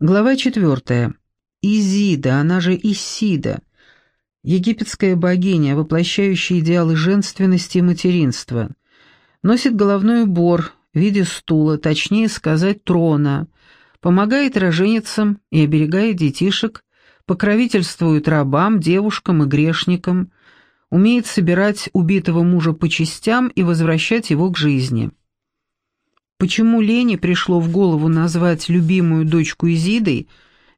Глава четвертая. Изида, она же Исида, египетская богиня, воплощающая идеалы женственности и материнства, носит головной убор в виде стула, точнее сказать, трона, помогает роженицам и оберегает детишек, покровительствует рабам, девушкам и грешникам, умеет собирать убитого мужа по частям и возвращать его к жизни. Почему Лене пришло в голову назвать любимую дочку Изидой,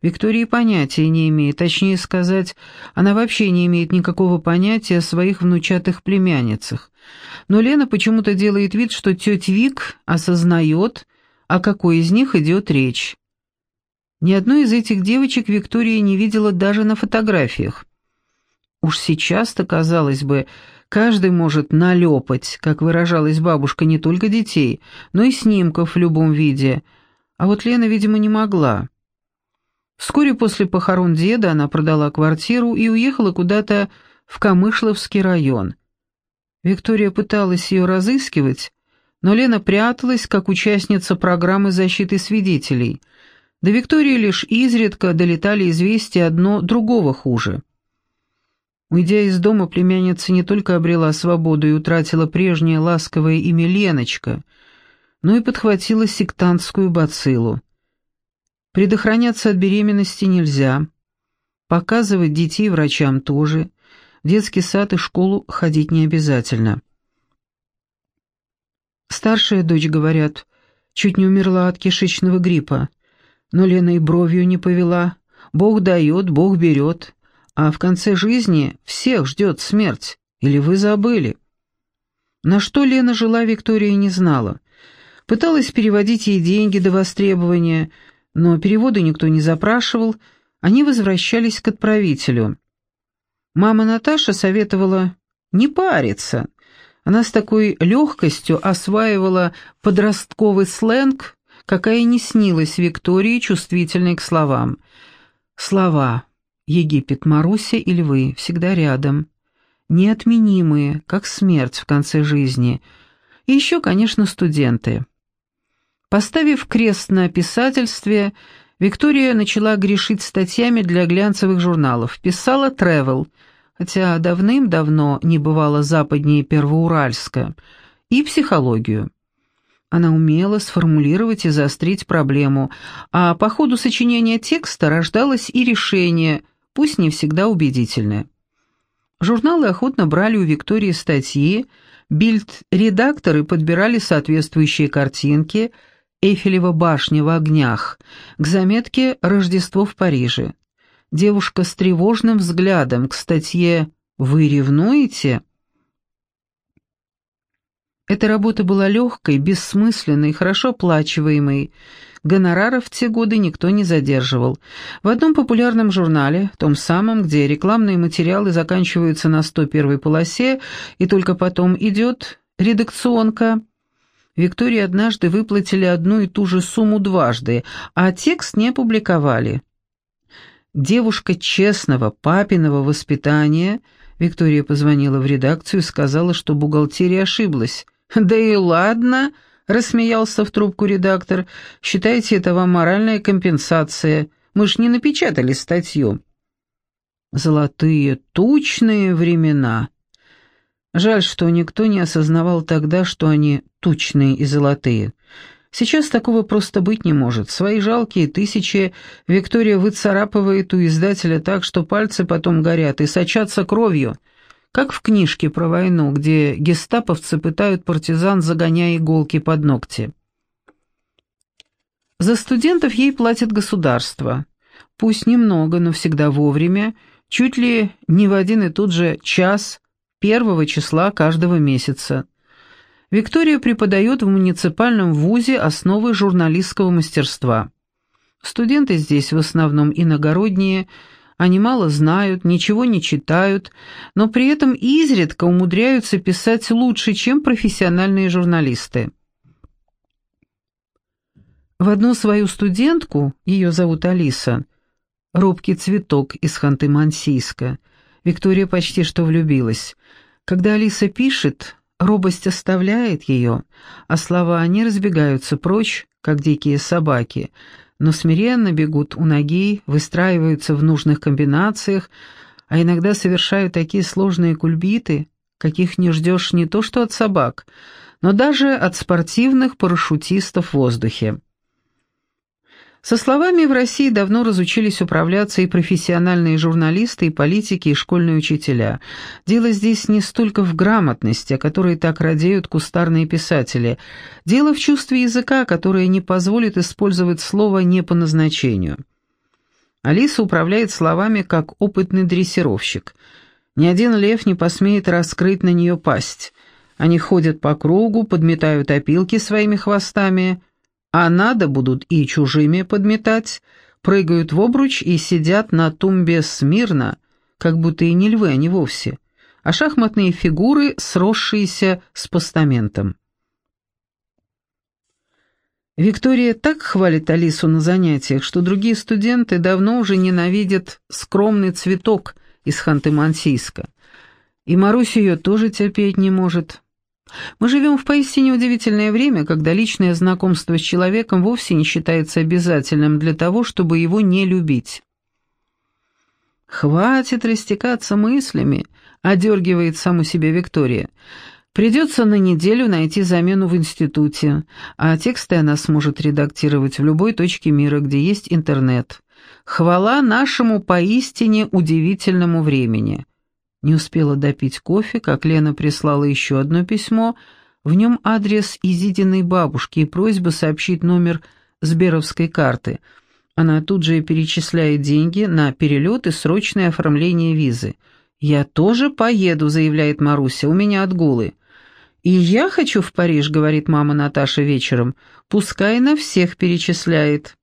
Виктория понятия не имеет, точнее сказать, она вообще не имеет никакого понятия о своих внучатых племянницах. Но Лена почему-то делает вид, что тетя Вик осознает, о какой из них идет речь. Ни одной из этих девочек Виктория не видела даже на фотографиях. Уж сейчас-то, казалось бы, Каждый может налепать, как выражалась бабушка, не только детей, но и снимков в любом виде. А вот Лена, видимо, не могла. Вскоре после похорон деда она продала квартиру и уехала куда-то в Камышловский район. Виктория пыталась ее разыскивать, но Лена пряталась как участница программы защиты свидетелей. До Виктории лишь изредка долетали известия одно другого хуже. Уйдя из дома, племянница не только обрела свободу и утратила прежнее ласковое имя Леночка, но и подхватила сектантскую бациллу. Предохраняться от беременности нельзя, показывать детей врачам тоже, в детский сад и школу ходить не обязательно. Старшая дочь, говорят, чуть не умерла от кишечного гриппа, но Лена и бровью не повела. Бог дает, Бог берет а в конце жизни всех ждет смерть. Или вы забыли?» На что Лена жила, Виктория не знала. Пыталась переводить ей деньги до востребования, но переводы никто не запрашивал, они возвращались к отправителю. Мама Наташа советовала не париться. Она с такой легкостью осваивала подростковый сленг, какая не снилась Виктории, чувствительной к словам. Слова Египет, Маруся и львы всегда рядом. Неотменимые, как смерть в конце жизни. И еще, конечно, студенты. Поставив крест на писательстве, Виктория начала грешить статьями для глянцевых журналов. Писала «Тревел», хотя давным-давно не бывало западнее Первоуральска, и психологию. Она умела сформулировать и заострить проблему, а по ходу сочинения текста рождалось и решение – пусть не всегда убедительны. Журналы охотно брали у Виктории статьи, бильд-редакторы подбирали соответствующие картинки, Эйфелева башня в огнях, к заметке «Рождество в Париже». Девушка с тревожным взглядом к статье «Вы ревнуете?» Эта работа была легкой, бессмысленной, хорошо оплачиваемой, Гонораров в те годы никто не задерживал. В одном популярном журнале, том самом, где рекламные материалы заканчиваются на 101 полосе, и только потом идет редакционка, Виктории однажды выплатили одну и ту же сумму дважды, а текст не опубликовали. Девушка честного папиного воспитания, Виктория позвонила в редакцию и сказала, что бухгалтерия ошиблась. «Да и ладно», Рассмеялся в трубку редактор. «Считайте, это вам моральная компенсация. Мы ж не напечатали статью». «Золотые, тучные времена». Жаль, что никто не осознавал тогда, что они тучные и золотые. Сейчас такого просто быть не может. Свои жалкие тысячи Виктория выцарапывает у издателя так, что пальцы потом горят и сочатся кровью — как в книжке про войну, где гестаповцы пытают партизан, загоняя иголки под ногти. За студентов ей платит государство. Пусть немного, но всегда вовремя, чуть ли не в один и тот же час первого числа каждого месяца. Виктория преподает в муниципальном вузе основы журналистского мастерства. Студенты здесь в основном иногородние – они мало знают, ничего не читают, но при этом изредка умудряются писать лучше, чем профессиональные журналисты. В одну свою студентку, ее зовут Алиса, робкий цветок из Ханты-Мансийска, Виктория почти что влюбилась. Когда Алиса пишет, робость оставляет ее, а слова не разбегаются прочь, как дикие собаки, но смиренно бегут у ноги, выстраиваются в нужных комбинациях, а иногда совершают такие сложные кульбиты, каких не ждешь не то что от собак, но даже от спортивных парашютистов в воздухе. Со словами в России давно разучились управляться и профессиональные журналисты, и политики, и школьные учителя. Дело здесь не столько в грамотности, о которой так радеют кустарные писатели. Дело в чувстве языка, которое не позволит использовать слово не по назначению. Алиса управляет словами как опытный дрессировщик. Ни один лев не посмеет раскрыть на нее пасть. Они ходят по кругу, подметают опилки своими хвостами – а надо будут и чужими подметать, прыгают в обруч и сидят на тумбе смирно, как будто и не львы они вовсе, а шахматные фигуры, сросшиеся с постаментом. Виктория так хвалит Алису на занятиях, что другие студенты давно уже ненавидят скромный цветок из Ханты-Мансийска. И Марусь ее тоже терпеть не может. Мы живем в поистине удивительное время, когда личное знакомство с человеком вовсе не считается обязательным для того, чтобы его не любить. «Хватит растекаться мыслями», — одергивает саму себя Виктория. «Придется на неделю найти замену в институте, а тексты она сможет редактировать в любой точке мира, где есть интернет. Хвала нашему поистине удивительному времени». Не успела допить кофе, как Лена прислала еще одно письмо. В нем адрес Изидиной бабушки и просьба сообщить номер Сберовской карты. Она тут же перечисляет деньги на перелет и срочное оформление визы. «Я тоже поеду», — заявляет Маруся, — «у меня отгулы». «И я хочу в Париж», — говорит мама Наташа вечером. «Пускай на всех перечисляет».